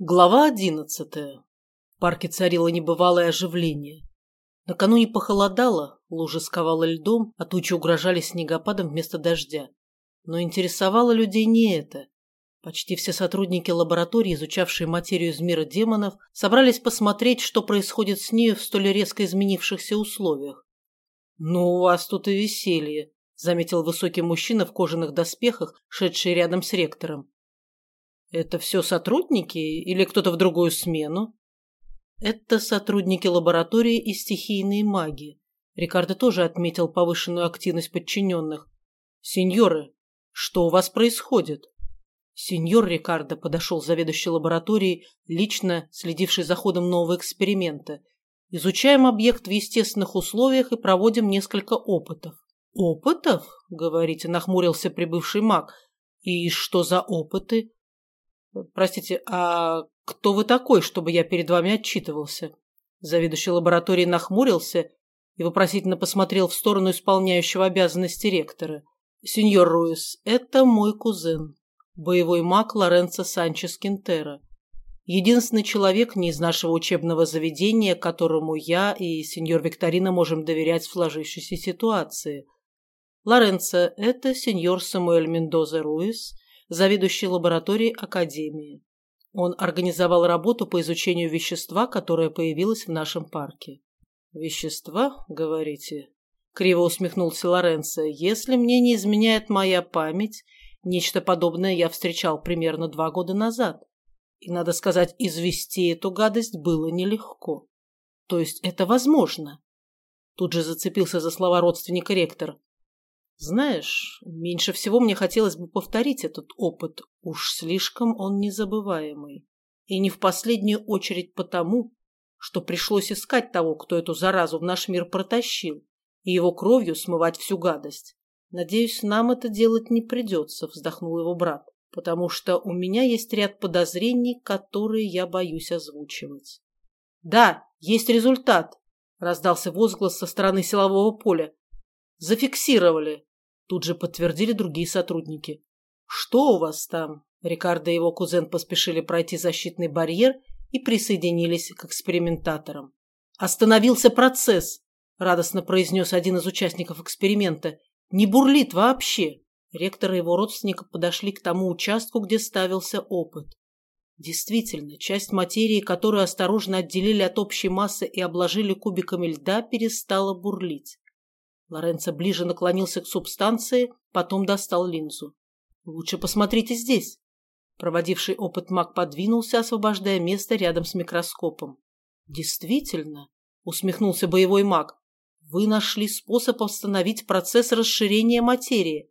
Глава одиннадцатая. В парке царило небывалое оживление. Накануне похолодало, лужи сковало льдом, а тучи угрожали снегопадом вместо дождя. Но интересовало людей не это. Почти все сотрудники лаборатории, изучавшие материю из мира демонов, собрались посмотреть, что происходит с нею в столь резко изменившихся условиях. «Ну, у вас тут и веселье», — заметил высокий мужчина в кожаных доспехах, шедший рядом с ректором. Это все сотрудники или кто-то в другую смену? Это сотрудники лаборатории и стихийные маги. Рикардо тоже отметил повышенную активность подчиненных. Сеньоры, что у вас происходит? Сеньор Рикардо подошел заведующий лабораторией, лично следивший за ходом нового эксперимента. Изучаем объект в естественных условиях и проводим несколько опытов. «Опытов?» — говорите, нахмурился прибывший маг. «И что за опыты?» «Простите, а кто вы такой, чтобы я перед вами отчитывался?» Заведующий лабораторией нахмурился и вопросительно посмотрел в сторону исполняющего обязанности ректора. «Сеньор Руис, это мой кузен, боевой маг Лоренцо Санчес Кинтера. Единственный человек не из нашего учебного заведения, которому я и сеньор Викторина можем доверять в сложившейся ситуации. Лоренцо – это сеньор Самуэль Мендоза Руис – заведующий лабораторией Академии. Он организовал работу по изучению вещества, которое появилось в нашем парке. «Вещества, говорите?» — криво усмехнулся Лоренцо. «Если мне не изменяет моя память, нечто подобное я встречал примерно два года назад. И, надо сказать, извести эту гадость было нелегко. То есть это возможно?» Тут же зацепился за слова родственника ректор. Знаешь, меньше всего мне хотелось бы повторить этот опыт, уж слишком он незабываемый. И не в последнюю очередь потому, что пришлось искать того, кто эту заразу в наш мир протащил, и его кровью смывать всю гадость. Надеюсь, нам это делать не придется, вздохнул его брат, потому что у меня есть ряд подозрений, которые я боюсь озвучивать. Да, есть результат, раздался возглас со стороны силового поля. Зафиксировали. Тут же подтвердили другие сотрудники. «Что у вас там?» Рикардо и его кузен поспешили пройти защитный барьер и присоединились к экспериментаторам. «Остановился процесс!» – радостно произнес один из участников эксперимента. «Не бурлит вообще!» Ректор и его родственника подошли к тому участку, где ставился опыт. Действительно, часть материи, которую осторожно отделили от общей массы и обложили кубиками льда, перестала бурлить. Лоренцо ближе наклонился к субстанции, потом достал линзу. «Лучше посмотрите здесь». Проводивший опыт маг подвинулся, освобождая место рядом с микроскопом. «Действительно», — усмехнулся боевой маг, — «вы нашли способ остановить процесс расширения материи.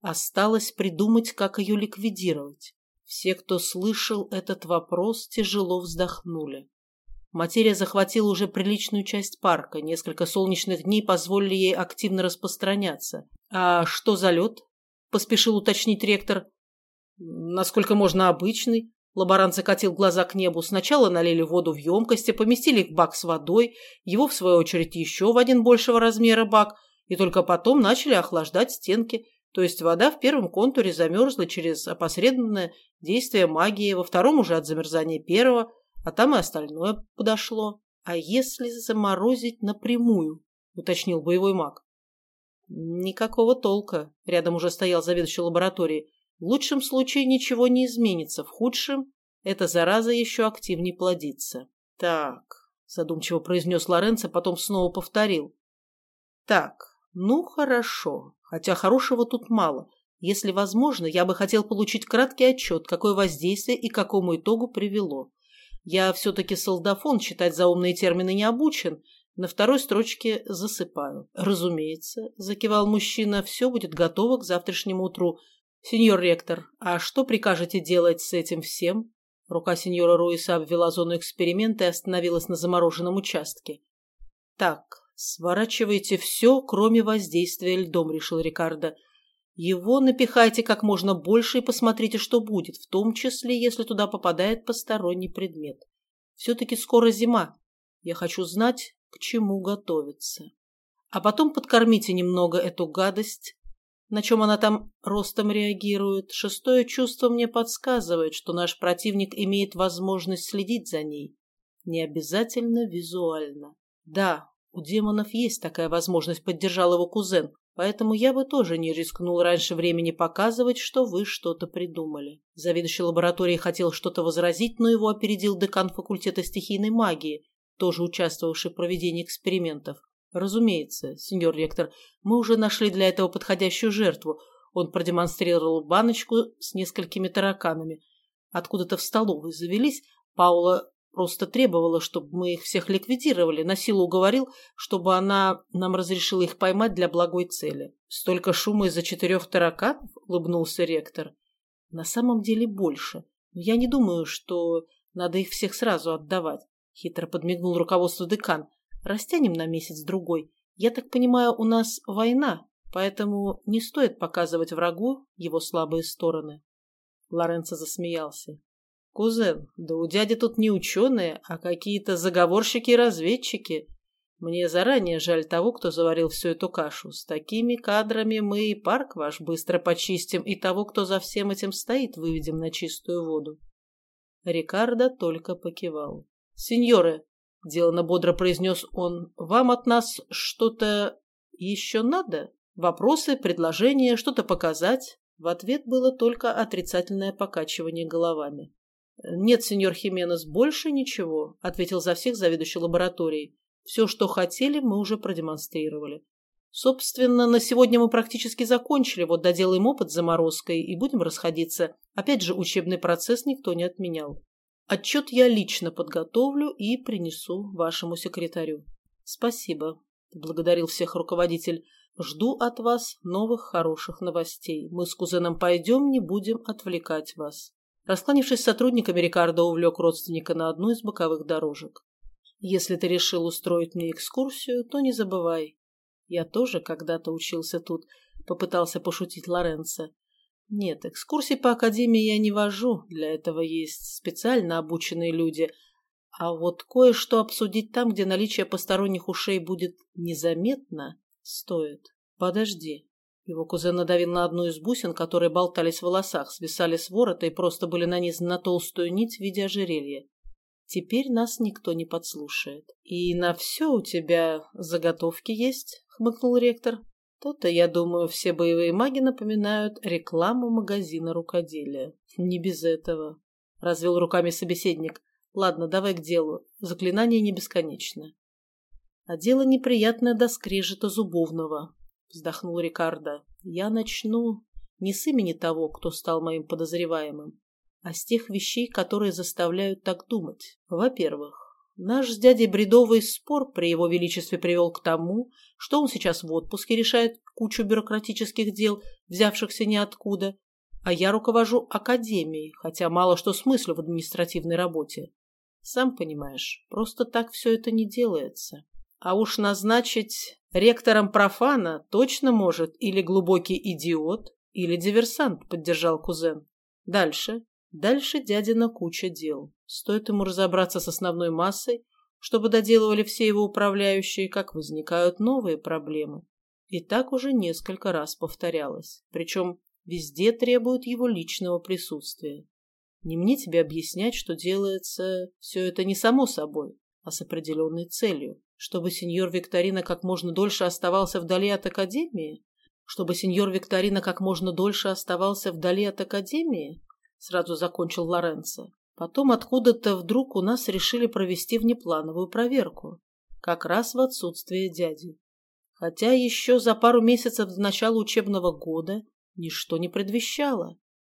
Осталось придумать, как ее ликвидировать». Все, кто слышал этот вопрос, тяжело вздохнули. Материя захватила уже приличную часть парка. Несколько солнечных дней позволили ей активно распространяться. «А что за лед?» – поспешил уточнить ректор. «Насколько можно обычный?» Лаборант закатил глаза к небу. Сначала налили воду в емкости, поместили в бак с водой, его, в свою очередь, еще в один большего размера бак, и только потом начали охлаждать стенки. То есть вода в первом контуре замерзла через опосредованное действие магии, во втором уже от замерзания первого – а там и остальное подошло. А если заморозить напрямую? Уточнил боевой маг. Никакого толка. Рядом уже стоял заведующий лабораторией. В лучшем случае ничего не изменится. В худшем эта зараза еще активнее плодится. Так, задумчиво произнес Лоренцо, потом снова повторил. Так, ну хорошо. Хотя хорошего тут мало. Если возможно, я бы хотел получить краткий отчет, какое воздействие и к какому итогу привело. Я все-таки солдафон, читать заумные термины не обучен. На второй строчке засыпаю. Разумеется, закивал мужчина, все будет готово к завтрашнему утру. Сеньор ректор, а что прикажете делать с этим всем? Рука сеньора Руиса обвела зону эксперимента и остановилась на замороженном участке. Так, сворачивайте все, кроме воздействия льдом, решил Рикардо. Его напихайте как можно больше и посмотрите, что будет, в том числе, если туда попадает посторонний предмет. Все-таки скоро зима. Я хочу знать, к чему готовиться. А потом подкормите немного эту гадость. на чем она там ростом реагирует, шестое чувство мне подсказывает, что наш противник имеет возможность следить за ней. Не обязательно визуально. Да, у демонов есть такая возможность, поддержал его кузен, поэтому я бы тоже не рискнул раньше времени показывать, что вы что-то придумали. Заведующий лабораторией хотел что-то возразить, но его опередил декан факультета стихийной магии, тоже участвовавший в проведении экспериментов. Разумеется, сеньор ректор, мы уже нашли для этого подходящую жертву. Он продемонстрировал баночку с несколькими тараканами. Откуда-то в столовой завелись. Паула просто требовала, чтобы мы их всех ликвидировали. На силу уговорил, чтобы она нам разрешила их поймать для благой цели. Столько шума из-за четырех тараканов? Улыбнулся ректор. На самом деле больше. Но я не думаю, что надо их всех сразу отдавать. Хитро подмигнул руководству декан. Растянем на месяц-другой. Я так понимаю, у нас война, поэтому не стоит показывать врагу его слабые стороны. Лоренцо засмеялся. «Кузен, да у дяди тут не ученые, а какие-то заговорщики и разведчики. Мне заранее жаль того, кто заварил всю эту кашу. С такими кадрами мы и парк ваш быстро почистим, и того, кто за всем этим стоит, выведем на чистую воду». Рикардо только покивал. «Сеньоры, — делано бодро произнес он, — «вам от нас что-то еще надо? Вопросы, предложения, что-то показать?» В ответ было только отрицательное покачивание головами. «Нет, сеньор Хименес, больше ничего», — ответил за всех заведующий лабораторией. «Все, что хотели, мы уже продемонстрировали. Собственно, на сегодня мы практически закончили, вот доделаем опыт с заморозкой и будем расходиться. Опять же, учебный процесс никто не отменял. Отчет я лично подготовлю и принесу вашему секретарю. Спасибо, благодарил всех руководитель. Жду от вас новых хороших новостей. Мы с кузеном пойдем, не будем отвлекать вас. Раскланившись с сотрудниками, Рикардо увлек родственника на одну из боковых дорожек. Если ты решил устроить мне экскурсию, то не забывай. Я тоже когда-то учился тут, попытался пошутить Лоренцо. Нет, экскурсий по академии я не вожу, для этого есть специально обученные люди. А вот кое-что обсудить там, где наличие посторонних ушей будет незаметно, стоит. Подожди. Его кузен надавил на одну из бусин, которые болтались в волосах, свисали с ворота и просто были нанизаны на толстую нить в виде ожерелья. Теперь нас никто не подслушает. И на все у тебя заготовки есть, хмыкнул ректор. То-то, я думаю, все боевые маги напоминают рекламу магазина рукоделия. Не без этого. Развел руками собеседник. Ладно, давай к делу. Заклинание не бесконечно. А дело неприятное до скрежета зубовного. Вздохнул Рикардо. Я начну не с имени того, кто стал моим подозреваемым, а с тех вещей, которые заставляют так думать. Во-первых, Наш с дядей бредовый спор при его величестве привел к тому, что он сейчас в отпуске решает кучу бюрократических дел, взявшихся ниоткуда, а я руковожу академией, хотя мало что смыслю в административной работе. Сам понимаешь, просто так все это не делается. А уж назначить ректором профана точно может или глубокий идиот, или диверсант, поддержал кузен. Дальше. Дальше дядина куча дел. Стоит ему разобраться с основной массой, чтобы доделывали все его управляющие, как возникают новые проблемы. И так уже несколько раз повторялось. Причем везде требуют его личного присутствия. Не мне тебе объяснять, что делается все это не само собой, а с определенной целью. Чтобы сеньор Викторина как можно дольше оставался вдали от Академии? Чтобы сеньор Викторина как можно дольше оставался вдали от Академии? сразу закончил Лоренцо. Потом откуда-то вдруг у нас решили провести внеплановую проверку. Как раз в отсутствие дяди. Хотя еще за пару месяцев до начала учебного года ничто не предвещало.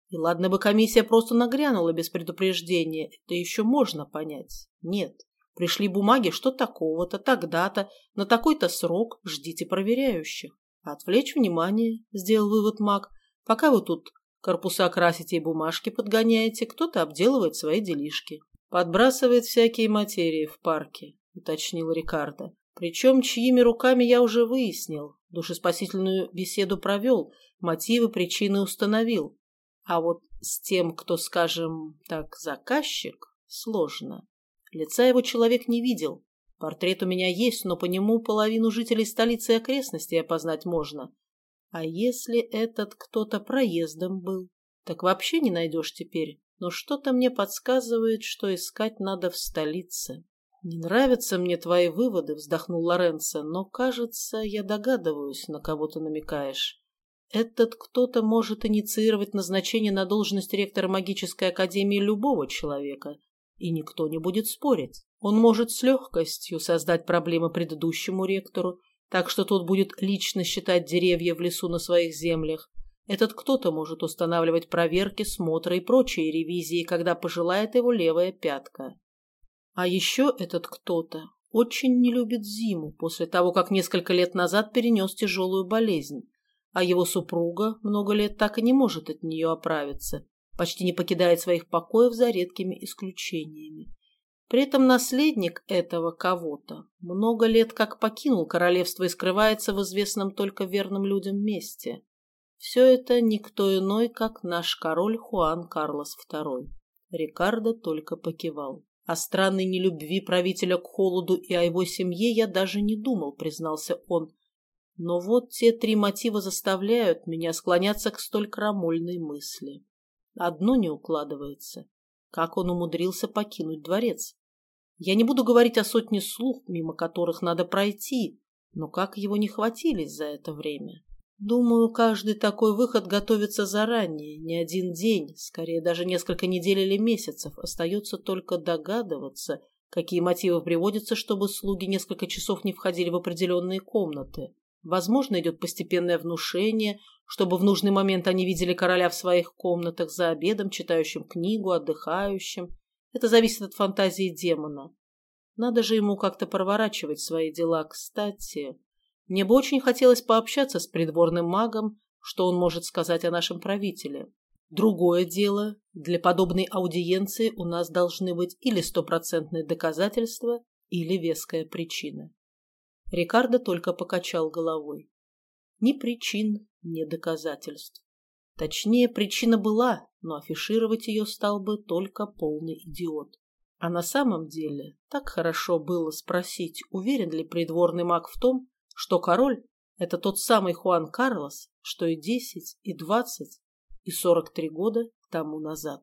И ладно бы комиссия просто нагрянула без предупреждения, это еще можно понять. Нет, пришли бумаги, что такого-то, тогда-то, на такой-то срок, ждите проверяющих. Отвлечь внимание, сделал вывод маг, пока вы тут Корпуса красите и бумажки подгоняете, кто-то обделывает свои делишки. Подбрасывает всякие материи в парке, уточнил Рикардо. Причем чьими руками я уже выяснил. Душеспасительную беседу провел, мотивы, причины установил. А вот с тем, кто, скажем так, заказчик, сложно. Лица его человек не видел. Портрет у меня есть, но по нему половину жителей столицы и окрестностей опознать можно. А если этот кто-то проездом был? Так вообще не найдешь теперь. Но что-то мне подсказывает, что искать надо в столице. «Не нравятся мне твои выводы», — вздохнул Лоренцо, «но, кажется, я догадываюсь, на кого ты намекаешь. Этот кто-то может инициировать назначение на должность ректора магической академии любого человека, и никто не будет спорить. Он может с легкостью создать проблемы предыдущему ректору, так что тот будет лично считать деревья в лесу на своих землях. Этот кто-то может устанавливать проверки, смотры и прочие ревизии, когда пожелает его левая пятка. А еще этот кто-то очень не любит зиму после того, как несколько лет назад перенес тяжелую болезнь, а его супруга много лет так и не может от нее оправиться, почти не покидает своих покоев за редкими исключениями. При этом наследник этого кого-то много лет как покинул королевство и скрывается в известном только верным людям месте. Все это никто иной, как наш король Хуан Карлос II. Рикардо только покивал. О странной нелюбви правителя к холоду и о его семье я даже не думал, признался он. Но вот те три мотива заставляют меня склоняться к столь крамольной мысли. Одно не укладывается. Как он умудрился покинуть дворец? Я не буду говорить о сотне слух, мимо которых надо пройти, но как его не хватились за это время? Думаю, каждый такой выход готовится заранее, не один день, скорее даже несколько недель или месяцев. Остается только догадываться, какие мотивы приводятся, чтобы слуги несколько часов не входили в определенные комнаты. Возможно, идет постепенное внушение, чтобы в нужный момент они видели короля в своих комнатах за обедом, читающим книгу, отдыхающим. Это зависит от фантазии демона. Надо же ему как-то проворачивать свои дела. Кстати, мне бы очень хотелось пообщаться с придворным магом, что он может сказать о нашем правителе. Другое дело, для подобной аудиенции у нас должны быть или стопроцентные доказательства, или веская причина. Рикардо только покачал головой. Ни причин, ни доказательств. Точнее, причина была, но афишировать ее стал бы только полный идиот. А на самом деле так хорошо было спросить, уверен ли придворный маг в том, что король – это тот самый Хуан Карлос, что и десять, и двадцать, и сорок три года тому назад.